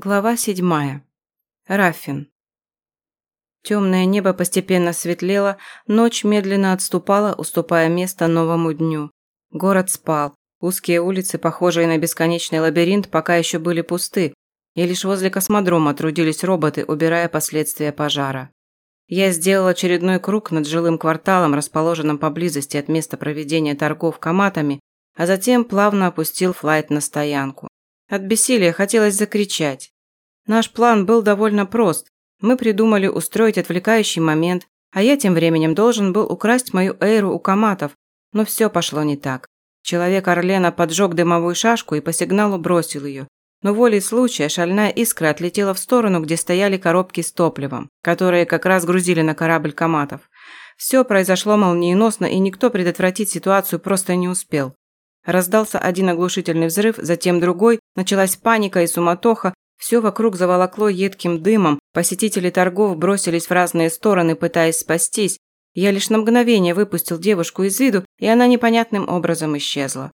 Глава седьмая. Рафин. Темное небо постепенно светлело, ночь медленно отступала, уступая место новому дню. Город спал. Узкие улицы, похожие на бесконечный лабиринт, пока еще были пусты, и лишь возле космодрома трудились роботы, убирая последствия пожара. Я сделал очередной круг над жилым кварталом, расположенным поблизости от места проведения торгов коматами, а затем плавно опустил флайт на стоянку. От бессилия хотелось закричать. Наш план был довольно прост. Мы придумали устроить отвлекающий момент, а я тем временем должен был украсть мою эйру у коматов. Но все пошло не так. Человек Орлена поджег дымовую шашку и по сигналу бросил ее. Но волей случая шальная искра отлетела в сторону, где стояли коробки с топливом, которые как раз грузили на корабль коматов. Все произошло молниеносно, и никто предотвратить ситуацию просто не успел. Раздался один оглушительный взрыв, затем другой, началась паника и суматоха, все вокруг заволокло едким дымом, посетители торгов бросились в разные стороны, пытаясь спастись. Я лишь на мгновение выпустил девушку из виду, и она непонятным образом исчезла.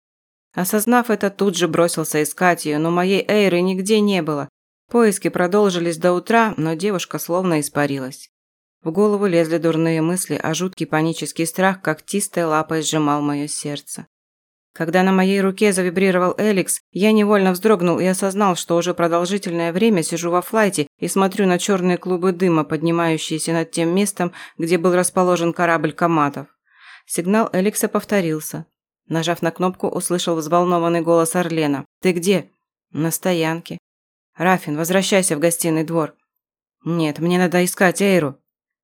Осознав это, тут же бросился искать ее, но моей Эйры нигде не было. Поиски продолжились до утра, но девушка словно испарилась. В голову лезли дурные мысли, а жуткий панический страх когтистой лапой сжимал мое сердце. Когда на моей руке завибрировал Эликс, я невольно вздрогнул и осознал, что уже продолжительное время сижу во флайте и смотрю на черные клубы дыма, поднимающиеся над тем местом, где был расположен корабль коматов. Сигнал Эликса повторился. Нажав на кнопку, услышал взволнованный голос Орлена. «Ты где?» «На стоянке». «Рафин, возвращайся в гостиный двор». «Нет, мне надо искать Эйру».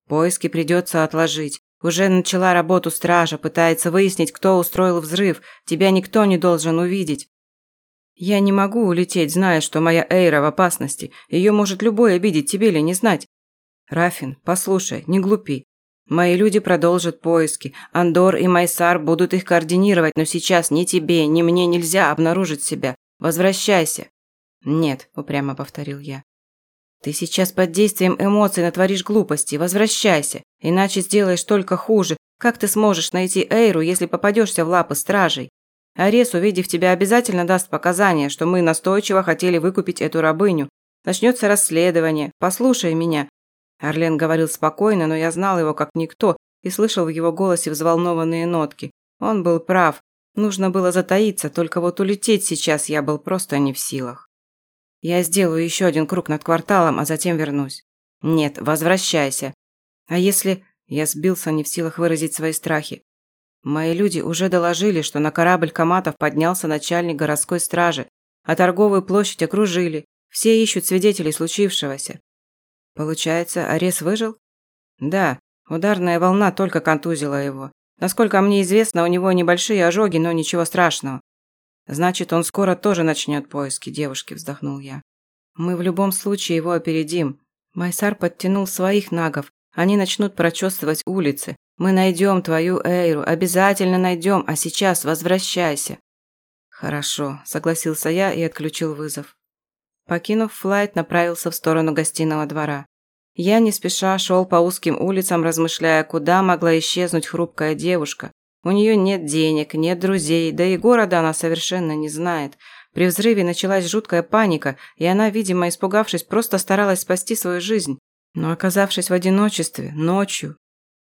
«Поиски придется отложить. Уже начала работу стража, пытается выяснить, кто устроил взрыв. Тебя никто не должен увидеть. Я не могу улететь, зная, что моя Эйра в опасности. Ее может любой обидеть, тебе ли не знать. Рафин, послушай, не глупи. Мои люди продолжат поиски. Андор и Майсар будут их координировать, но сейчас ни тебе, ни мне нельзя обнаружить себя. Возвращайся. Нет, упрямо повторил я. Ты сейчас под действием эмоций натворишь глупости. Возвращайся, иначе сделаешь только хуже. Как ты сможешь найти Эйру, если попадешься в лапы стражей? Арес, увидев тебя, обязательно даст показания, что мы настойчиво хотели выкупить эту рабыню. Начнется расследование. Послушай меня. Орлен говорил спокойно, но я знал его как никто и слышал в его голосе взволнованные нотки. Он был прав. Нужно было затаиться, только вот улететь сейчас я был просто не в силах. Я сделаю еще один круг над кварталом, а затем вернусь. Нет, возвращайся. А если... Я сбился, не в силах выразить свои страхи. Мои люди уже доложили, что на корабль Каматов поднялся начальник городской стражи, а торговую площадь окружили. Все ищут свидетелей случившегося. Получается, Арес выжил? Да, ударная волна только контузила его. Насколько мне известно, у него небольшие ожоги, но ничего страшного. Значит, он скоро тоже начнет поиски девушки, вздохнул я. Мы в любом случае его опередим. Майсар подтянул своих нагов. Они начнут прочесывать улицы. Мы найдем твою Эйру, обязательно найдем, а сейчас возвращайся. Хорошо, согласился я и отключил вызов. Покинув флайт, направился в сторону гостиного двора. Я не спеша шел по узким улицам, размышляя, куда могла исчезнуть хрупкая девушка, у нее нет денег, нет друзей, да и города она совершенно не знает. При взрыве началась жуткая паника, и она, видимо, испугавшись, просто старалась спасти свою жизнь. Но оказавшись в одиночестве, ночью...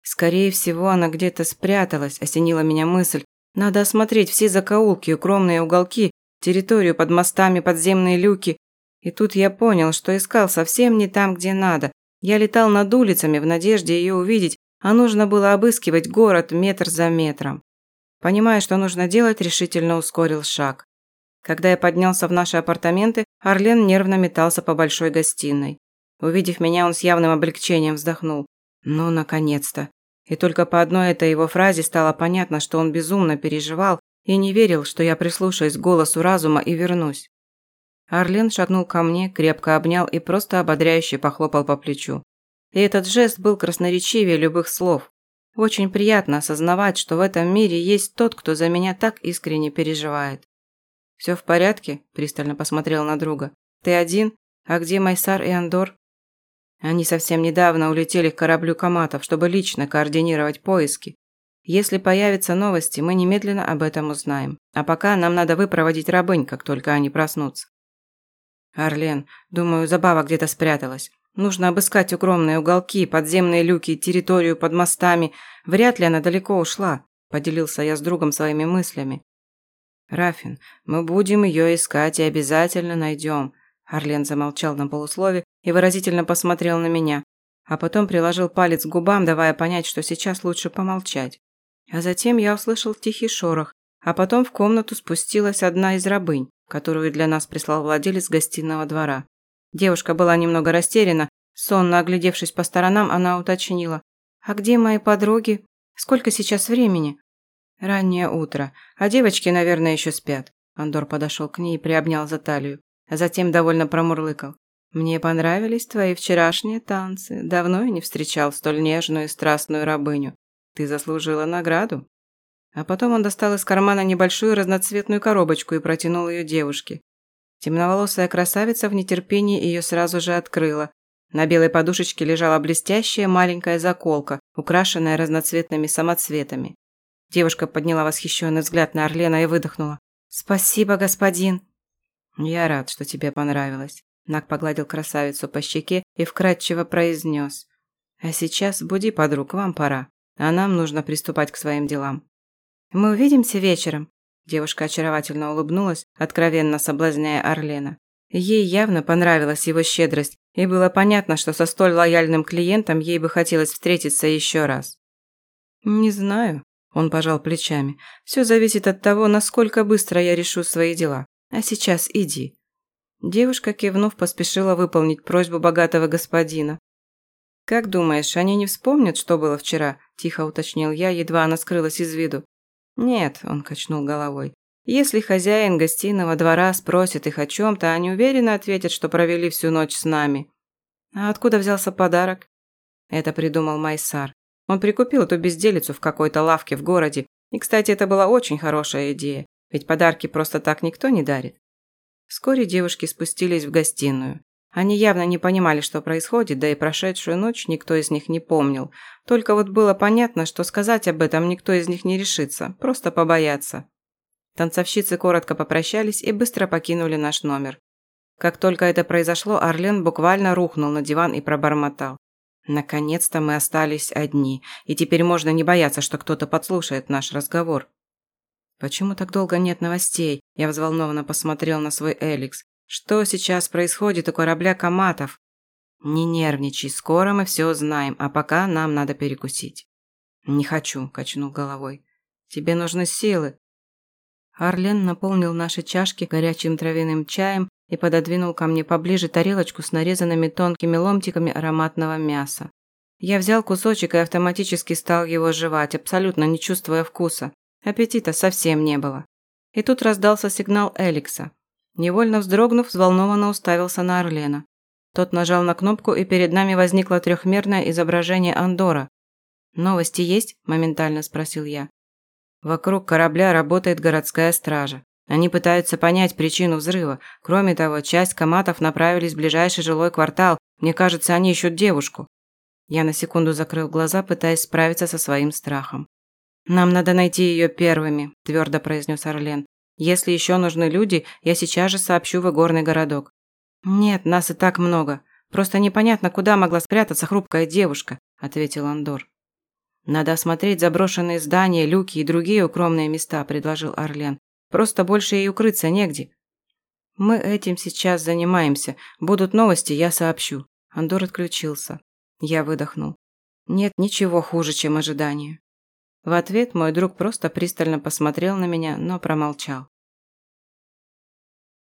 Скорее всего, она где-то спряталась, осенила меня мысль. Надо осмотреть все закоулки, укромные уголки, территорию под мостами, подземные люки. И тут я понял, что искал совсем не там, где надо. Я летал над улицами в надежде ее увидеть, а нужно было обыскивать город метр за метром. Понимая, что нужно делать, решительно ускорил шаг. Когда я поднялся в наши апартаменты, Орлен нервно метался по большой гостиной. Увидев меня, он с явным облегчением вздохнул. Ну, наконец-то. И только по одной этой его фразе стало понятно, что он безумно переживал и не верил, что я прислушаюсь к голосу разума и вернусь. Орлен шагнул ко мне, крепко обнял и просто ободряюще похлопал по плечу. И этот жест был красноречивее любых слов. Очень приятно осознавать, что в этом мире есть тот, кто за меня так искренне переживает. «Все в порядке?» – пристально посмотрел на друга. «Ты один? А где Майсар и Андор?» Они совсем недавно улетели к кораблю Каматов, чтобы лично координировать поиски. Если появятся новости, мы немедленно об этом узнаем. А пока нам надо выпроводить рабынь, как только они проснутся. «Арлен, думаю, забава где-то спряталась. Нужно обыскать укромные уголки, подземные люки, территорию под мостами. Вряд ли она далеко ушла», – поделился я с другом своими мыслями. «Рафин, мы будем ее искать и обязательно найдем», – Арлен замолчал на полуслове и выразительно посмотрел на меня, а потом приложил палец к губам, давая понять, что сейчас лучше помолчать. А затем я услышал тихий шорох, а потом в комнату спустилась одна из рабынь, которую для нас прислал владелец гостиного двора. Девушка была немного растеряна, сонно оглядевшись по сторонам, она уточнила. «А где мои подруги? Сколько сейчас времени?» «Раннее утро, а девочки, наверное, еще спят». Андор подошел к ней и приобнял за талию, а затем довольно промурлыкал. «Мне понравились твои вчерашние танцы. Давно я не встречал столь нежную и страстную рабыню. Ты заслужила награду». А потом он достал из кармана небольшую разноцветную коробочку и протянул ее девушке. Темноволосая красавица в нетерпении ее сразу же открыла. На белой подушечке лежала блестящая маленькая заколка, украшенная разноцветными самоцветами. Девушка подняла восхищенный взгляд на Орлена и выдохнула. «Спасибо, господин!» «Я рад, что тебе понравилось», Нак погладил красавицу по щеке и вкратчиво произнес. «А сейчас буди подруг, вам пора, а нам нужно приступать к своим делам». «Мы увидимся вечером», – девушка очаровательно улыбнулась, откровенно соблазняя Орлена. Ей явно понравилась его щедрость, и было понятно, что со столь лояльным клиентом ей бы хотелось встретиться еще раз. «Не знаю», – он пожал плечами. «Все зависит от того, насколько быстро я решу свои дела. А сейчас иди». Девушка, кивнув, поспешила выполнить просьбу богатого господина. «Как думаешь, они не вспомнят, что было вчера?» – тихо уточнил я, едва она скрылась из виду. «Нет», – он качнул головой. «Если хозяин гостиного двора спросит их о чем-то, они уверенно ответят, что провели всю ночь с нами». «А откуда взялся подарок?» Это придумал Майсар. Он прикупил эту безделицу в какой-то лавке в городе. И, кстати, это была очень хорошая идея, ведь подарки просто так никто не дарит. Вскоре девушки спустились в гостиную. Они явно не понимали, что происходит, да и прошедшую ночь никто из них не помнил. Только вот было понятно, что сказать об этом никто из них не решится, просто побоятся. Танцовщицы коротко попрощались и быстро покинули наш номер. Как только это произошло, Орлен буквально рухнул на диван и пробормотал. Наконец-то мы остались одни, и теперь можно не бояться, что кто-то подслушает наш разговор. «Почему так долго нет новостей?» Я взволнованно посмотрел на свой Эликс. «Что сейчас происходит у корабля Каматов?» «Не нервничай, скоро мы все узнаем, а пока нам надо перекусить». «Не хочу», – качнул головой. «Тебе нужны силы». Арлен наполнил наши чашки горячим травяным чаем и пододвинул ко мне поближе тарелочку с нарезанными тонкими ломтиками ароматного мяса. Я взял кусочек и автоматически стал его жевать, абсолютно не чувствуя вкуса. Аппетита совсем не было. И тут раздался сигнал Эликса. Невольно вздрогнув, взволнованно уставился на Орлена. Тот нажал на кнопку, и перед нами возникло трехмерное изображение Андора. «Новости есть?» – моментально спросил я. Вокруг корабля работает городская стража. Они пытаются понять причину взрыва. Кроме того, часть коматов направились в ближайший жилой квартал. Мне кажется, они ищут девушку. Я на секунду закрыл глаза, пытаясь справиться со своим страхом. «Нам надо найти ее первыми», – твердо произнес Орлен. «Если еще нужны люди, я сейчас же сообщу в игорный городок». «Нет, нас и так много. Просто непонятно, куда могла спрятаться хрупкая девушка», – ответил Андор. «Надо осмотреть заброшенные здания, люки и другие укромные места», – предложил Орлен. «Просто больше ей укрыться негде». «Мы этим сейчас занимаемся. Будут новости, я сообщу». Андор отключился. Я выдохнул. «Нет ничего хуже, чем ожидание». В ответ мой друг просто пристально посмотрел на меня, но промолчал.